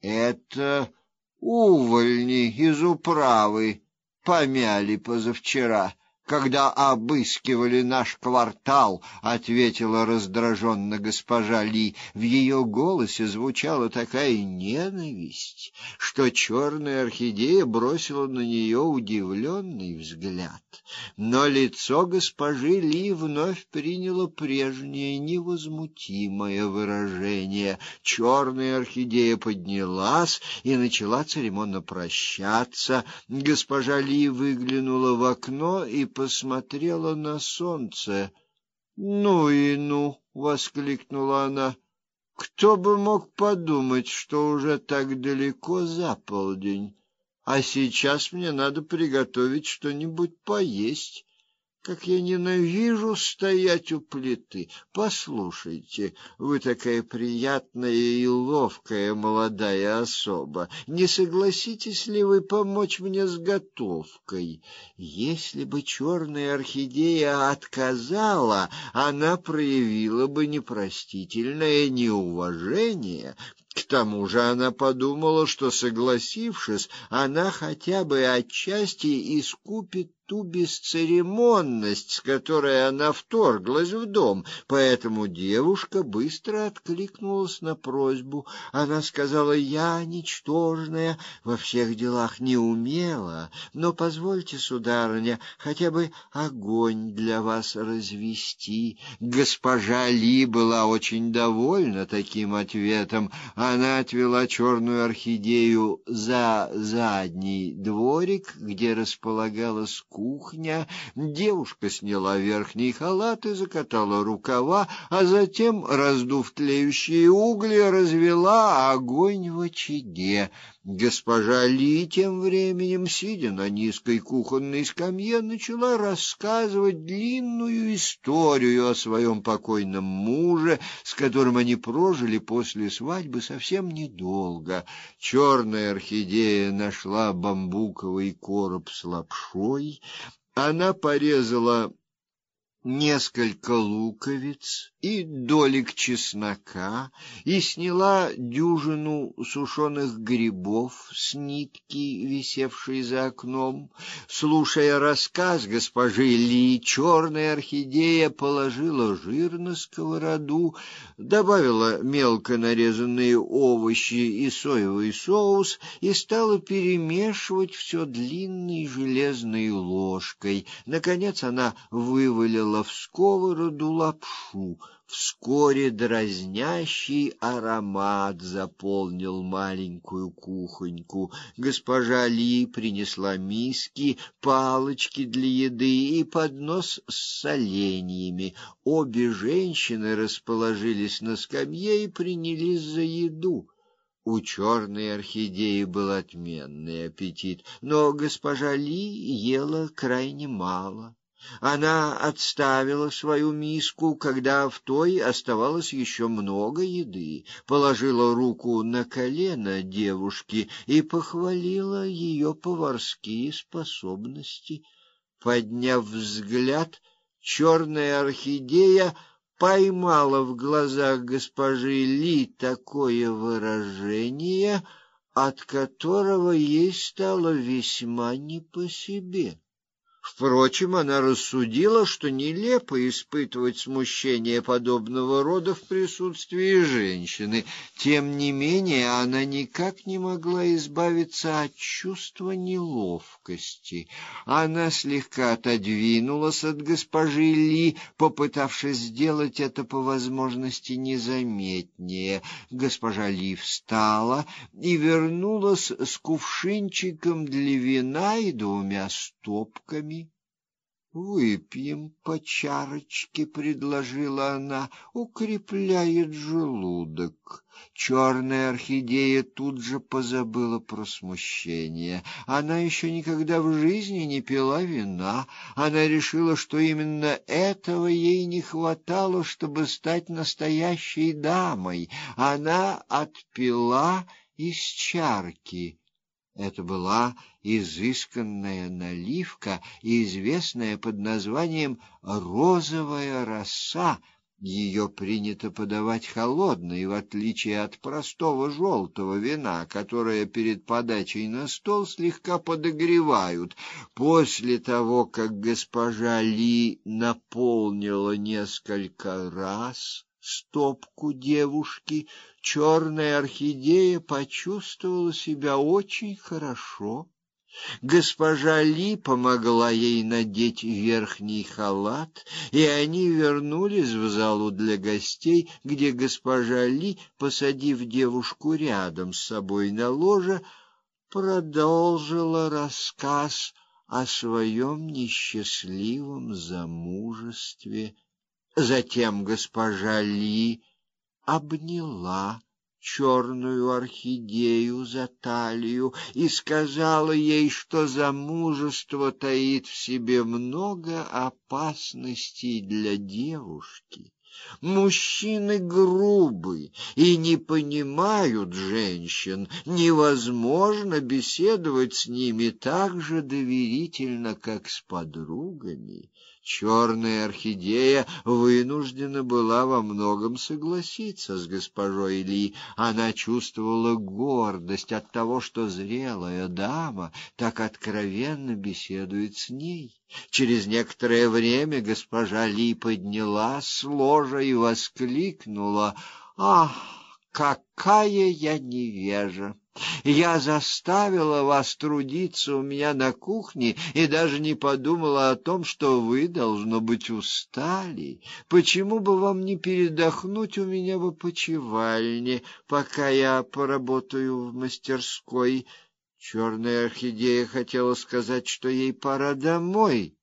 Это увольни из управы помяли позавчера когда обыскивали наш квартал, ответила раздраженно госпожа Ли. В ее голосе звучала такая ненависть, что черная орхидея бросила на нее удивленный взгляд. Но лицо госпожи Ли вновь приняло прежнее невозмутимое выражение. Черная орхидея поднялась и начала церемонно прощаться. Госпожа Ли выглянула в окно и посмотрела на солнце. "Ну и ну", воскликнула она. "Кто бы мог подумать, что уже так далеко за полдень, а сейчас мне надо приготовить что-нибудь поесть". Как я ненавижу стоять у плиты. Послушайте, вы такая приятная и ловкая молодая особа. Не согласитесь ли вы помочь мне с готовкой? Если бы черная орхидея отказала, она проявила бы непростительное неуважение к тому же она подумала, что согласившись, она хотя бы отчасти искупит ту бесцеремонность, с которой она вторглась в дом, поэтому девушка быстро откликнулась на просьбу. Она сказала: "Я ничтожная, во всех делах не умела, но позвольте, сударыня, хотя бы огонь для вас развести". Госпожа Ли была очень довольна таким ответом. Она отвела черную орхидею за задний дворик, где располагалась кухня. Девушка сняла верхний халат и закатала рукава, а затем, раздув тлеющие угли, развела огонь в очаге. Госпожа Ли тем временем, сидя на низкой кухонной скамье, начала рассказывать длинную историю о своем покойном муже, с которым они прожили после свадьбы совсем недолго. Черная орхидея нашла бамбуковый короб с лапшой, она порезала несколько луковиц и долек чеснока и сняла дюжину сушеных грибов с нитки, висевшей за окном. Слушая рассказ госпожи Ли, черная орхидея положила жир на сковороду, добавила мелко нарезанные овощи и соевый соус и стала перемешивать все длинной железной ложкой. Наконец она вывалила в сковороду лапшу. Вскоре дразнящий аромат заполнил маленькую кухоньку. Госпожа Ли принесла миски, палочки для еды и поднос с соленьями. Обе женщины расположились на скамье и принялись за еду. У черной орхидеи был отменный аппетит, но госпожа Ли ела крайне мало. Она отставила свою миску, когда в той оставалось еще много еды, положила руку на колено девушки и похвалила ее поварские способности. Подняв взгляд, черная орхидея поймала в глазах госпожи Ли такое выражение, от которого ей стало весьма не по себе. Впрочем, она рассудила, что нелепо испытывать смущение подобного рода в присутствии женщины. Тем не менее, она никак не могла избавиться от чувства неловкости. Она слегка отодвинулась от госпожи Ли, попытавшись сделать это по возможности незаметнее. Госпожа Ли встала и вернулась с кувшинчиком для вина и двумя стопками Выпьем по чарочке, предложила она, укрепляет желудок. Черная орхидея тут же позабыла про смущение. Она еще никогда в жизни не пила вина. Она решила, что именно этого ей не хватало, чтобы стать настоящей дамой. Она отпила из чарки. Это была изысканная наливка, известная под названием розовая роса, Ее принято подавать холодной, в отличие от простого желтого вина, которое перед подачей на стол слегка подогревают. После того, как госпожа Ли наполнила несколько раз стопку девушки, черная орхидея почувствовала себя очень хорошо. Госпожа Ли помогла ей надеть верхний халат, и они вернулись в залу для гостей, где госпожа Ли, посадив девушку рядом с собой на ложе, продолжила рассказ о своем несчастливом замужестве. Затем госпожа Ли обняла черную орхидею за талию и сказала ей, что замужество таит в себе много опасностей для девушки. Мужчины грубы и не понимают женщин. Невозможно беседовать с ними так же доверительно, как с подругами. Черная орхидея вынуждена была во многом согласиться с госпожой Ли. Она чувствовала гордость от того, что зрелая дама так откровенно беседует с ней. Через некоторое время госпожа Ли поднялась с ложа и воскликнула: "Ах, какая я невежа!" Я заставила вас трудиться у меня на кухне и даже не подумала о том, что вы должно быть устали. Почему бы вам не передохнуть у меня в опочивальне, пока я поработаю в мастерской? Черная орхидея хотела сказать, что ей пора домой,